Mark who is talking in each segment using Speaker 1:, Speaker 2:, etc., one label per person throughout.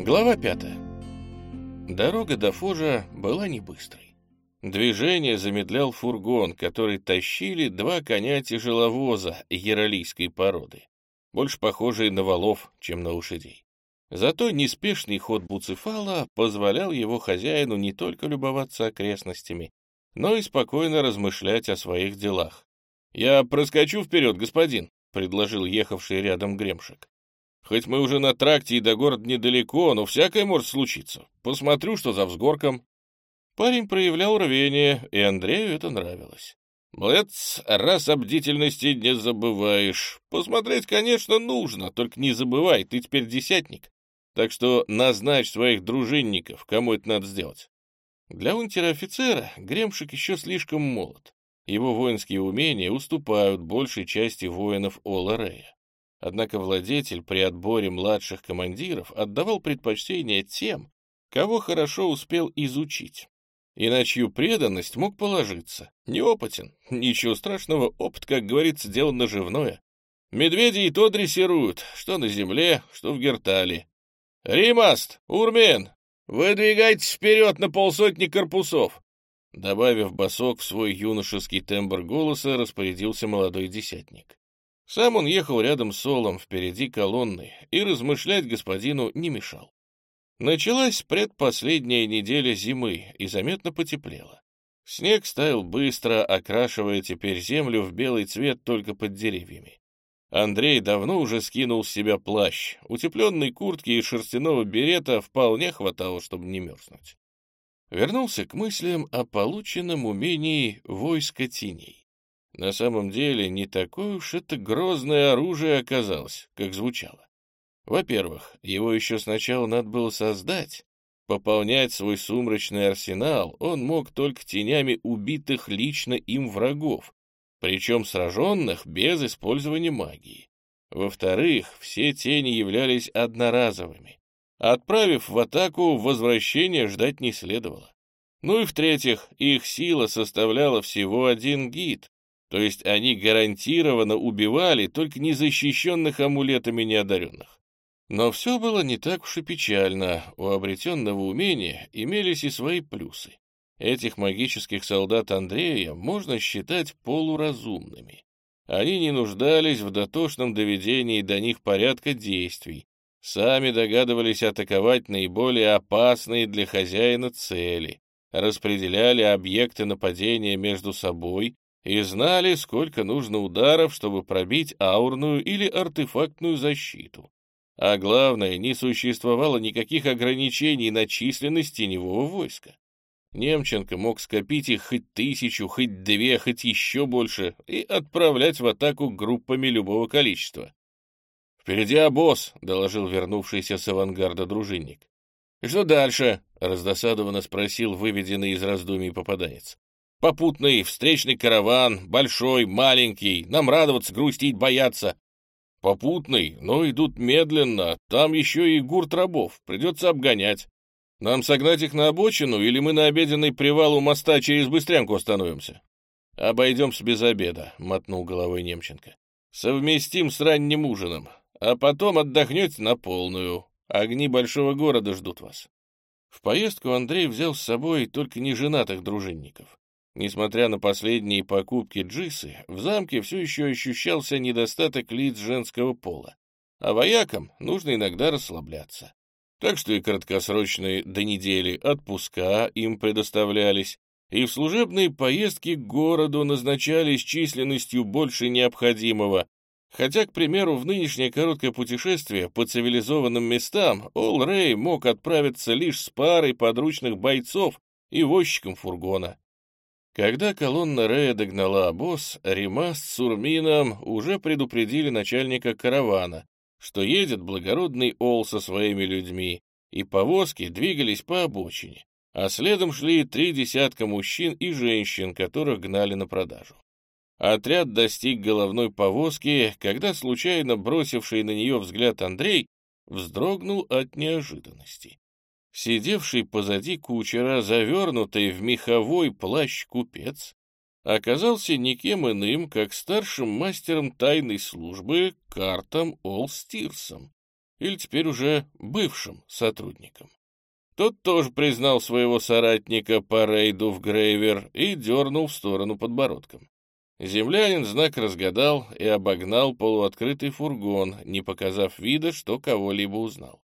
Speaker 1: Глава пятая. Дорога до Фожа была не быстрой. Движение замедлял фургон, который тащили два коня-тяжеловоза яролийской породы, больше похожие на валов, чем на лошадей. Зато неспешный ход Буцефала позволял его хозяину не только любоваться окрестностями, но и спокойно размышлять о своих делах. «Я проскочу вперед, господин», — предложил ехавший рядом Гремшик. «Хоть мы уже на тракте и до города недалеко, но всякое может случиться. Посмотрю, что за взгорком». Парень проявлял рвение, и Андрею это нравилось. «Молодец, раз об бдительности не забываешь. Посмотреть, конечно, нужно, только не забывай, ты теперь десятник. Так что назначь своих дружинников, кому это надо сделать». Для унтер-офицера Гремшик еще слишком молод. Его воинские умения уступают большей части воинов Ола-Рея. Однако владетель при отборе младших командиров отдавал предпочтение тем, кого хорошо успел изучить, и на чью преданность мог положиться. Неопытен, ничего страшного, опыт, как говорится, дело наживное. Медведи и то дрессируют, что на земле, что в Гертале. «Римаст! Урмен! Выдвигайтесь вперед на полсотни корпусов!» Добавив босок в свой юношеский тембр голоса, распорядился молодой десятник. Сам он ехал рядом с Солом впереди колонны и размышлять господину не мешал. Началась предпоследняя неделя зимы и заметно потеплело. Снег стаял быстро, окрашивая теперь землю в белый цвет только под деревьями. Андрей давно уже скинул с себя плащ. Утепленной куртки и шерстяного берета вполне хватало, чтобы не мерзнуть. Вернулся к мыслям о полученном умении войска теней. На самом деле, не такое уж это грозное оружие оказалось, как звучало. Во-первых, его еще сначала надо было создать. Пополнять свой сумрачный арсенал он мог только тенями убитых лично им врагов, причем сраженных без использования магии. Во-вторых, все тени являлись одноразовыми. Отправив в атаку, возвращения ждать не следовало. Ну и в-третьих, их сила составляла всего один гид, то есть они гарантированно убивали только незащищенных амулетами неодаренных. Но все было не так уж и печально, у обретенного умения имелись и свои плюсы. Этих магических солдат Андрея можно считать полуразумными. Они не нуждались в дотошном доведении до них порядка действий, сами догадывались атаковать наиболее опасные для хозяина цели, распределяли объекты нападения между собой и знали, сколько нужно ударов, чтобы пробить аурную или артефактную защиту. А главное, не существовало никаких ограничений на численность теневого войска. Немченко мог скопить их хоть тысячу, хоть две, хоть еще больше и отправлять в атаку группами любого количества. «Впереди обоз», — доложил вернувшийся с авангарда дружинник. «И что дальше?» — раздосадованно спросил выведенный из раздумий попаданец. «Попутный, встречный караван, большой, маленький, нам радоваться, грустить, бояться. Попутный, но идут медленно, там еще и гурт рабов, придется обгонять. Нам согнать их на обочину, или мы на обеденный привал у моста через Быстрянку остановимся? Обойдемся без обеда, — мотнул головой Немченко. Совместим с ранним ужином, а потом отдохнете на полную. Огни большого города ждут вас. В поездку Андрей взял с собой только неженатых дружинников. Несмотря на последние покупки джисы, в замке все еще ощущался недостаток лиц женского пола, а воякам нужно иногда расслабляться. Так что и краткосрочные до недели отпуска им предоставлялись, и в служебные поездки к городу назначались численностью больше необходимого, хотя, к примеру, в нынешнее короткое путешествие по цивилизованным местам Ол Рэй мог отправиться лишь с парой подручных бойцов и возчиком фургона. Когда колонна Рея догнала обоз, Римас с Сурмином уже предупредили начальника каравана, что едет благородный Ол со своими людьми, и повозки двигались по обочине, а следом шли три десятка мужчин и женщин, которых гнали на продажу. Отряд достиг головной повозки, когда случайно бросивший на нее взгляд Андрей вздрогнул от неожиданности. Сидевший позади кучера, завернутый в меховой плащ купец, оказался никем иным, как старшим мастером тайной службы Картом Олстирсом. или теперь уже бывшим сотрудником. Тот тоже признал своего соратника по рейду в Грейвер и дернул в сторону подбородком. Землянин знак разгадал и обогнал полуоткрытый фургон, не показав вида, что кого-либо узнал.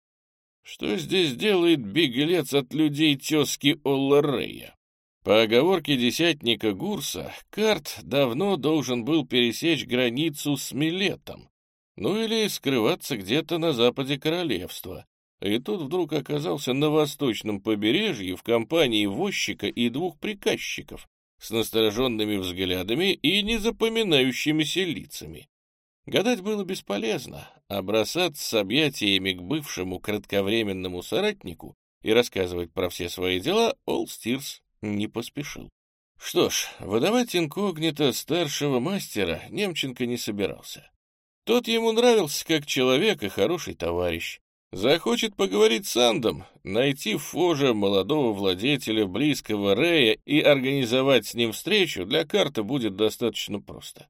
Speaker 1: Что здесь делает беглец от людей тезки Олла Рея? По оговорке десятника Гурса, Карт давно должен был пересечь границу с Милетом, ну или скрываться где-то на западе королевства. И тут вдруг оказался на восточном побережье в компании возчика и двух приказчиков с настороженными взглядами и незапоминающимися лицами. Гадать было бесполезно, а бросаться с объятиями к бывшему кратковременному соратнику и рассказывать про все свои дела Олстирс не поспешил. Что ж, выдавать инкогнито старшего мастера Немченко не собирался. Тот ему нравился как человек и хороший товарищ. Захочет поговорить с Андом, найти в Фоже молодого владетеля близкого Рея и организовать с ним встречу для карты будет достаточно просто.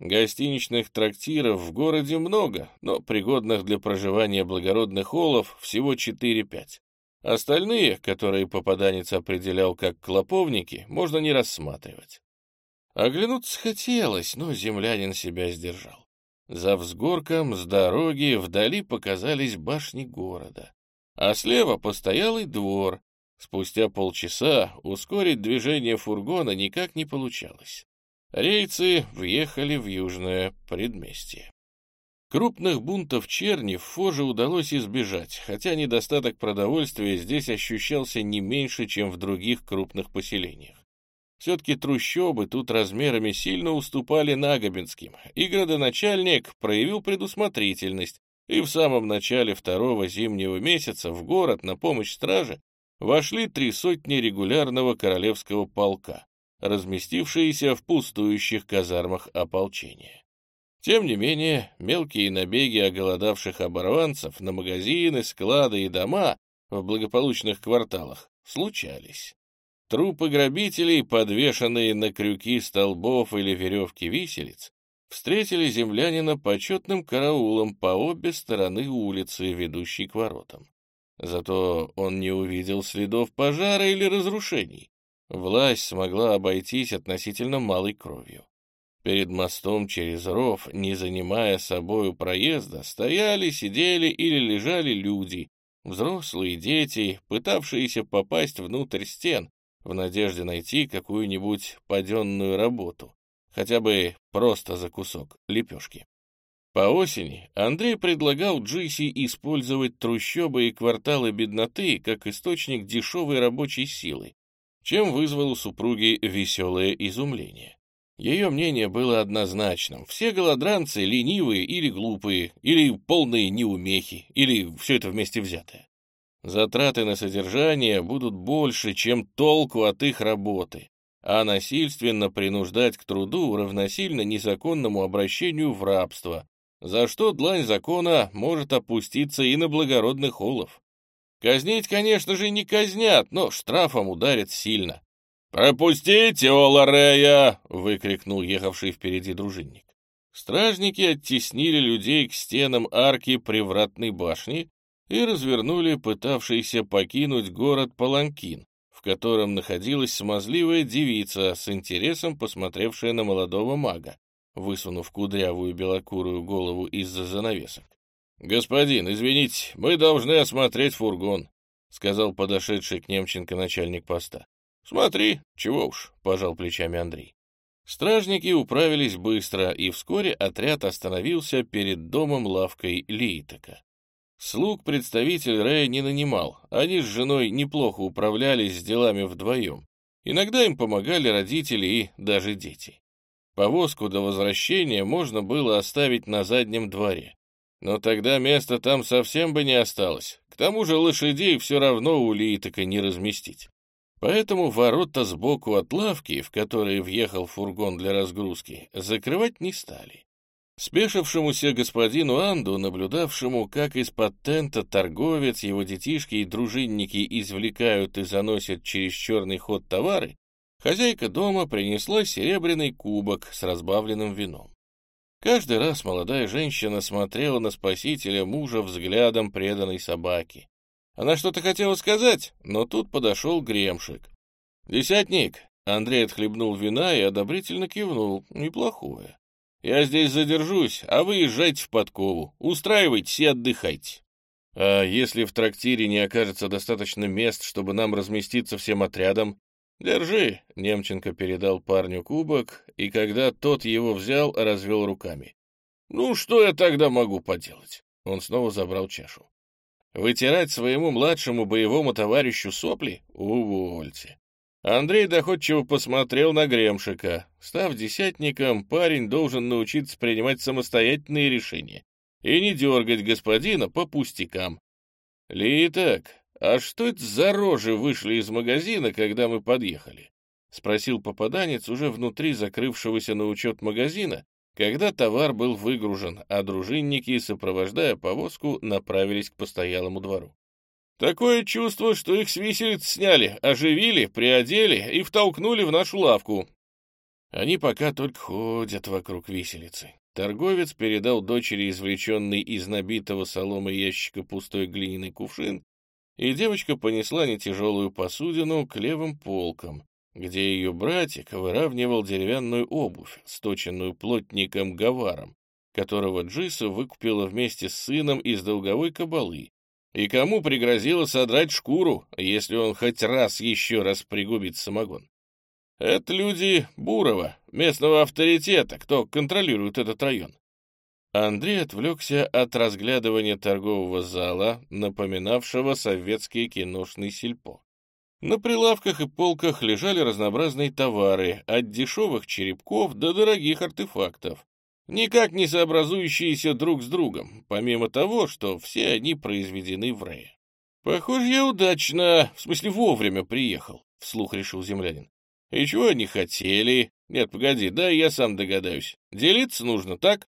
Speaker 1: Гостиничных трактиров в городе много, но пригодных для проживания благородных холлов всего 4-5. Остальные, которые попаданец определял как клоповники, можно не рассматривать. Оглянуться хотелось, но землянин себя сдержал. За взгорком с дороги вдали показались башни города, а слева постоялый двор. Спустя полчаса ускорить движение фургона никак не получалось. Рейцы въехали в южное предместье. Крупных бунтов черни в Фоже удалось избежать, хотя недостаток продовольствия здесь ощущался не меньше, чем в других крупных поселениях. Все-таки трущобы тут размерами сильно уступали Нагобинским, и градоначальник проявил предусмотрительность, и в самом начале второго зимнего месяца в город на помощь страже вошли три сотни регулярного королевского полка разместившиеся в пустующих казармах ополчения. Тем не менее, мелкие набеги оголодавших оборванцев на магазины, склады и дома в благополучных кварталах случались. Трупы грабителей, подвешенные на крюки столбов или веревки виселиц, встретили землянина почетным караулом по обе стороны улицы, ведущей к воротам. Зато он не увидел следов пожара или разрушений, власть смогла обойтись относительно малой кровью. Перед мостом через ров, не занимая собою проезда, стояли, сидели или лежали люди, взрослые дети, пытавшиеся попасть внутрь стен в надежде найти какую-нибудь паденную работу, хотя бы просто за кусок лепешки. По осени Андрей предлагал Джиси использовать трущобы и кварталы бедноты как источник дешевой рабочей силы, чем вызвал у супруги веселое изумление. Ее мнение было однозначным. Все голодранцы ленивые или глупые, или полные неумехи, или все это вместе взятое. Затраты на содержание будут больше, чем толку от их работы, а насильственно принуждать к труду равносильно незаконному обращению в рабство, за что длань закона может опуститься и на благородных олов. Казнить, конечно же, не казнят, но штрафом ударят сильно. «Пропустите, Оларея!» — выкрикнул ехавший впереди дружинник. Стражники оттеснили людей к стенам арки привратной башни и развернули пытавшийся покинуть город Паланкин, в котором находилась смазливая девица с интересом посмотревшая на молодого мага, высунув кудрявую белокурую голову из-за занавесок. «Господин, извините, мы должны осмотреть фургон», — сказал подошедший к Немченко начальник поста. «Смотри, чего уж», — пожал плечами Андрей. Стражники управились быстро, и вскоре отряд остановился перед домом лавкой Лиитака. Слуг представитель Рэя не нанимал, они с женой неплохо управлялись с делами вдвоем. Иногда им помогали родители и даже дети. Повозку до возвращения можно было оставить на заднем дворе. Но тогда места там совсем бы не осталось. К тому же лошадей все равно у Лиитака не разместить. Поэтому ворота сбоку от лавки, в которые въехал фургон для разгрузки, закрывать не стали. Спешившемуся господину Анду, наблюдавшему, как из-под тента торговец, его детишки и дружинники извлекают и заносят через черный ход товары, хозяйка дома принесла серебряный кубок с разбавленным вином. Каждый раз молодая женщина смотрела на спасителя мужа взглядом преданной собаки. Она что-то хотела сказать, но тут подошел гремшик. «Десятник!» — Андрей отхлебнул вина и одобрительно кивнул. «Неплохое. Я здесь задержусь, а вы езжайте в подкову. Устраивайтесь и отдыхайте. А если в трактире не окажется достаточно мест, чтобы нам разместиться всем отрядом, «Держи», — Немченко передал парню кубок, и когда тот его взял, развел руками. «Ну, что я тогда могу поделать?» Он снова забрал чашу. «Вытирать своему младшему боевому товарищу сопли? Увольте». Андрей доходчиво посмотрел на Гремшика. Став десятником, парень должен научиться принимать самостоятельные решения и не дергать господина по пустякам. «Литок, «А что это за рожи вышли из магазина, когда мы подъехали?» — спросил попаданец уже внутри закрывшегося на учет магазина, когда товар был выгружен, а дружинники, сопровождая повозку, направились к постоялому двору. «Такое чувство, что их с виселиц сняли, оживили, приодели и втолкнули в нашу лавку». Они пока только ходят вокруг виселицы. Торговец передал дочери извлеченный из набитого соломой ящика пустой глиняный кувшин и девочка понесла нетяжелую посудину к левым полкам, где ее братик выравнивал деревянную обувь, сточенную плотником Гаваром, которого Джиса выкупила вместе с сыном из долговой кабалы, и кому пригрозила содрать шкуру, если он хоть раз еще раз пригубит самогон. Это люди Бурова, местного авторитета, кто контролирует этот район. Андрей отвлекся от разглядывания торгового зала, напоминавшего советский киношный сельпо. На прилавках и полках лежали разнообразные товары, от дешевых черепков до дорогих артефактов, никак не сообразующиеся друг с другом, помимо того, что все они произведены в Рее. «Похоже, я удачно, в смысле вовремя приехал», — вслух решил землянин. «И чего они хотели? Нет, погоди, да я сам догадаюсь. Делиться нужно, так?»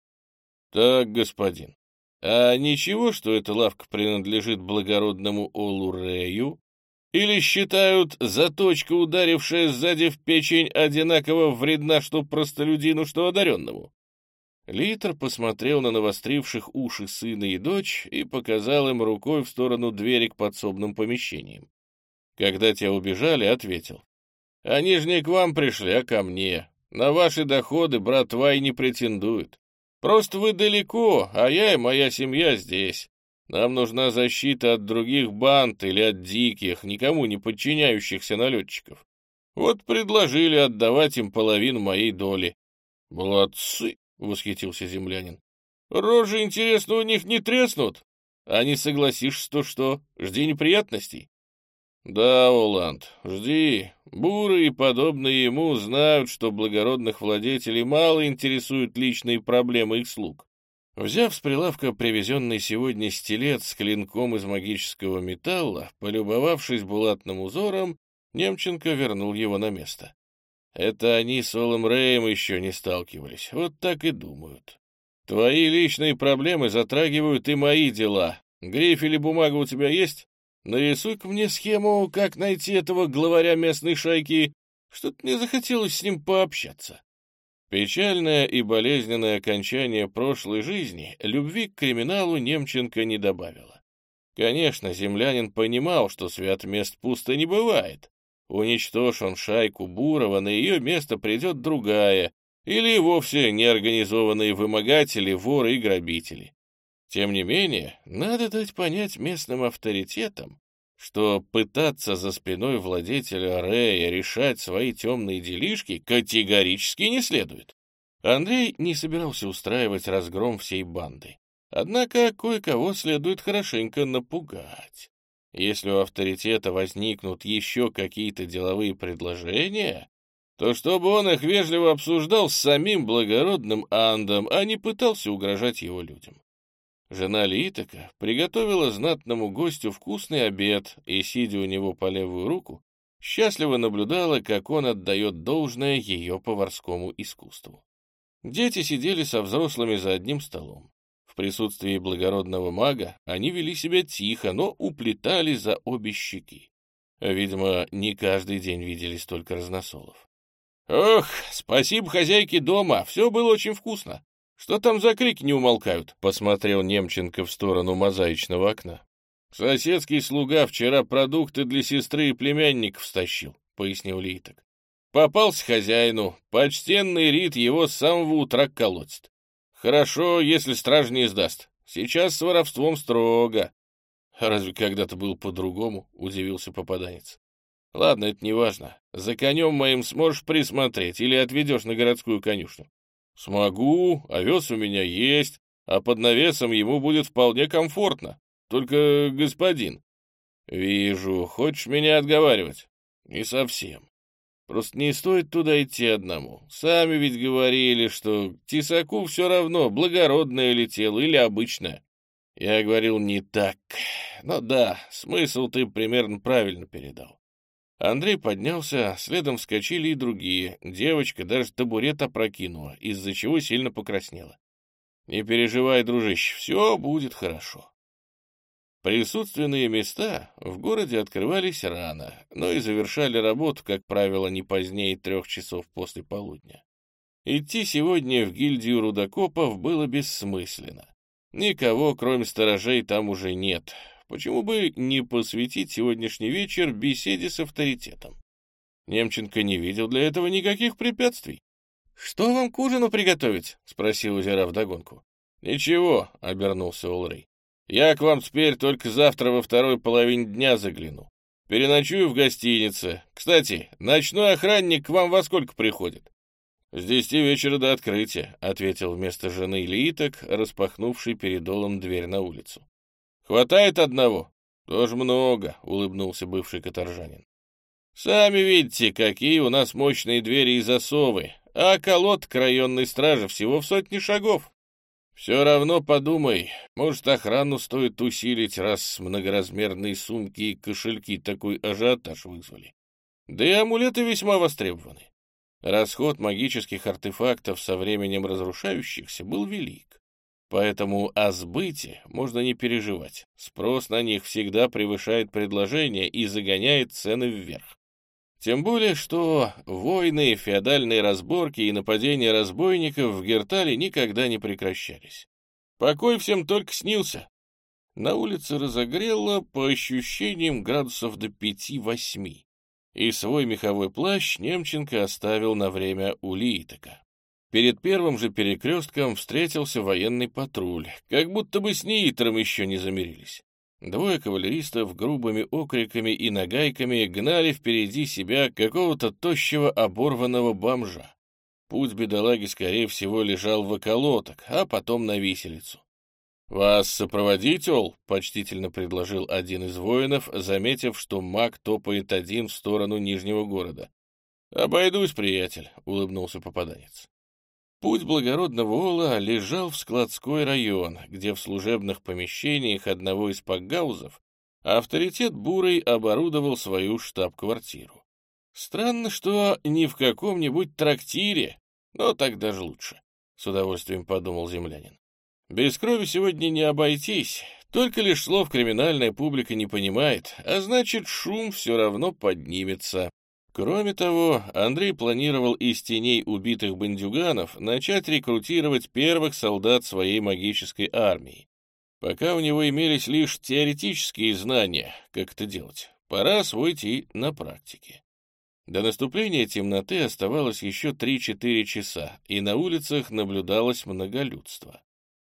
Speaker 1: «Так, господин, а ничего, что эта лавка принадлежит благородному Олурею? Или считают, заточка, ударившая сзади в печень, одинаково вредна что простолюдину, что одаренному?» Литр посмотрел на навостривших уши сына и дочь и показал им рукой в сторону двери к подсобным помещениям. Когда те убежали, ответил. «Они же не к вам пришли, а ко мне. На ваши доходы брат Вай не претендует. Просто вы далеко, а я и моя семья здесь. Нам нужна защита от других банд или от диких, никому не подчиняющихся налетчиков. Вот предложили отдавать им половину моей доли. — Молодцы! — восхитился землянин. — Рожи, интересно, у них не треснут? А не согласишься, то что? Жди неприятностей. «Да, Оланд, жди. Буры и подобные ему знают, что благородных владетелей мало интересуют личные проблемы их слуг». Взяв с прилавка привезенный сегодня стилет с клинком из магического металла, полюбовавшись булатным узором, Немченко вернул его на место. Это они с Олом Рэем еще не сталкивались, вот так и думают. Твои личные проблемы затрагивают и мои дела. Гриф или бумага у тебя есть? Нарисуй-ка мне схему, как найти этого главаря местной шайки. Что-то мне захотелось с ним пообщаться. Печальное и болезненное окончание прошлой жизни любви к криминалу Немченко не добавило. Конечно, землянин понимал, что свят мест пусто не бывает. Уничтожь он шайку Бурова, на ее место придет другая, или вовсе неорганизованные вымогатели, воры и грабители. Тем не менее, надо дать понять местным авторитетам, что пытаться за спиной владетеля Рея решать свои темные делишки категорически не следует. Андрей не собирался устраивать разгром всей банды. Однако кое-кого следует хорошенько напугать. Если у авторитета возникнут еще какие-то деловые предложения, то чтобы он их вежливо обсуждал с самим благородным Андом, а не пытался угрожать его людям. Жена Литока приготовила знатному гостю вкусный обед и, сидя у него по левую руку, счастливо наблюдала, как он отдает должное ее поварскому искусству. Дети сидели со взрослыми за одним столом. В присутствии благородного мага они вели себя тихо, но уплетали за обе щеки. Видимо, не каждый день видели столько разносолов. «Ох, спасибо хозяйке дома, все было очень вкусно. Что там за крики не умолкают?» — посмотрел Немченко в сторону мозаичного окна. «Соседский слуга вчера продукты для сестры и племянников стащил», — пояснил Литок. «Попался хозяину. Почтенный Рит его с самого утра колотит. Хорошо, если страж не сдаст. Сейчас с воровством строго». «Разве когда-то был по-другому?» — удивился попаданец. «Ладно, это не важно. За конем моим сможешь присмотреть или отведешь на городскую конюшню?» «Смогу, овес у меня есть, а под навесом ему будет вполне комфортно. Только, господин...» «Вижу, хочешь меня отговаривать?» «Не совсем. Просто не стоит туда идти одному. Сами ведь говорили, что тесаку все равно, благородное летело или обычное. Я говорил не так. Но да, смысл ты примерно правильно передал. Андрей поднялся, следом вскочили и другие. Девочка даже табурет опрокинула, из-за чего сильно покраснела. «Не переживай, дружище, все будет хорошо». Присутственные места в городе открывались рано, но и завершали работу, как правило, не позднее трех часов после полудня. Идти сегодня в гильдию рудокопов было бессмысленно. Никого, кроме сторожей, там уже нет. Почему бы не посвятить сегодняшний вечер беседе с авторитетом? Немченко не видел для этого никаких препятствий. «Что вам к ужину приготовить?» — спросил озера вдогонку. «Ничего», — обернулся Олрей. «Я к вам теперь только завтра во второй половине дня загляну. Переночую в гостинице. Кстати, ночной охранник к вам во сколько приходит?» «С десяти вечера до открытия», — ответил вместо жены Литок, распахнувший перед Олом дверь на улицу. «Хватает одного?» «Тоже много», — улыбнулся бывший каторжанин. «Сами видите, какие у нас мощные двери и засовы, а колод к районной страже всего в сотни шагов. Все равно подумай, может, охрану стоит усилить, раз многоразмерные сумки и кошельки такой ажиотаж вызвали. Да и амулеты весьма востребованы. Расход магических артефактов со временем разрушающихся был велик. Поэтому о сбыте можно не переживать. Спрос на них всегда превышает предложение и загоняет цены вверх. Тем более, что войны, феодальные разборки и нападения разбойников в Гертале никогда не прекращались. Покой всем только снился. На улице разогрело, по ощущениям, градусов до пяти-восьми. И свой меховой плащ Немченко оставил на время у Лиитока. Перед первым же перекрестком встретился военный патруль, как будто бы с Ниитром еще не замирились. Двое кавалеристов грубыми окриками и нагайками гнали впереди себя какого-то тощего оборванного бомжа. Путь бедолаги, скорее всего, лежал в околоток, а потом на виселицу. «Вас сопроводить, Ол?» — почтительно предложил один из воинов, заметив, что маг топает один в сторону Нижнего города. «Обойдусь, приятель», — улыбнулся попаданец. Путь благородного Ола лежал в складской район, где в служебных помещениях одного из пакгаузов авторитет Бурый оборудовал свою штаб-квартиру. Странно, что не в каком-нибудь трактире, но так даже лучше, — с удовольствием подумал землянин. Без крови сегодня не обойтись, только лишь слов криминальная публика не понимает, а значит, шум все равно поднимется. Кроме того, Андрей планировал из теней убитых бандюганов начать рекрутировать первых солдат своей магической армии. Пока у него имелись лишь теоретические знания, как это делать, пора освоить на практике. До наступления темноты оставалось еще 3-4 часа, и на улицах наблюдалось многолюдство.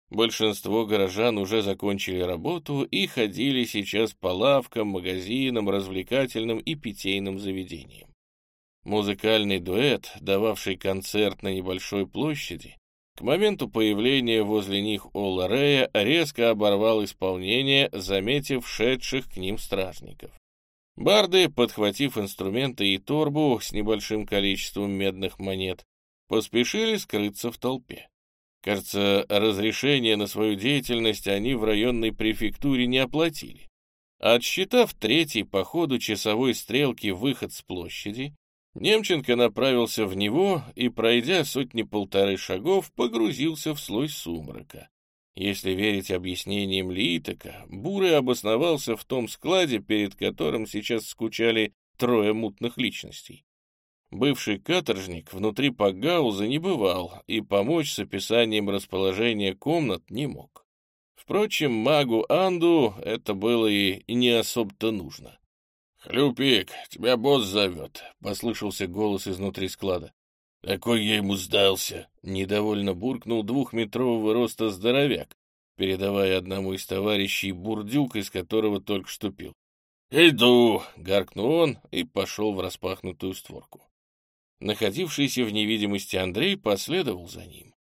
Speaker 1: Большинство горожан уже закончили работу и ходили сейчас по лавкам, магазинам, развлекательным и питейным заведениям. Музыкальный дуэт, дававший концерт на небольшой площади, к моменту появления возле них Ола Рея резко оборвал исполнение, заметив шедших к ним стражников. Барды, подхватив инструменты и торбу с небольшим количеством медных монет, поспешили скрыться в толпе. Кажется, разрешение на свою деятельность они в районной префектуре не оплатили. Отсчитав третий по ходу часовой стрелки выход с площади, Немченко направился в него и, пройдя сотни-полторы шагов, погрузился в слой сумрака. Если верить объяснениям Лиитока, Бурый обосновался в том складе, перед которым сейчас скучали трое мутных личностей. Бывший каторжник внутри Пагауза не бывал и помочь с описанием расположения комнат не мог. Впрочем, магу Анду это было и не особо-то нужно. «Хлюпик, тебя босс зовет», — послышался голос изнутри склада. «Какой я ему сдался!» — недовольно буркнул двухметрового роста здоровяк, передавая одному из товарищей бурдюк, из которого только что пил. «Иду!» — гаркнул он и пошел в распахнутую створку. Находившийся в невидимости Андрей последовал за ним.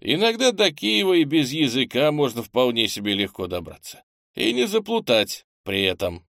Speaker 1: Иногда до Киева и без языка можно вполне себе легко добраться. И не заплутать при этом.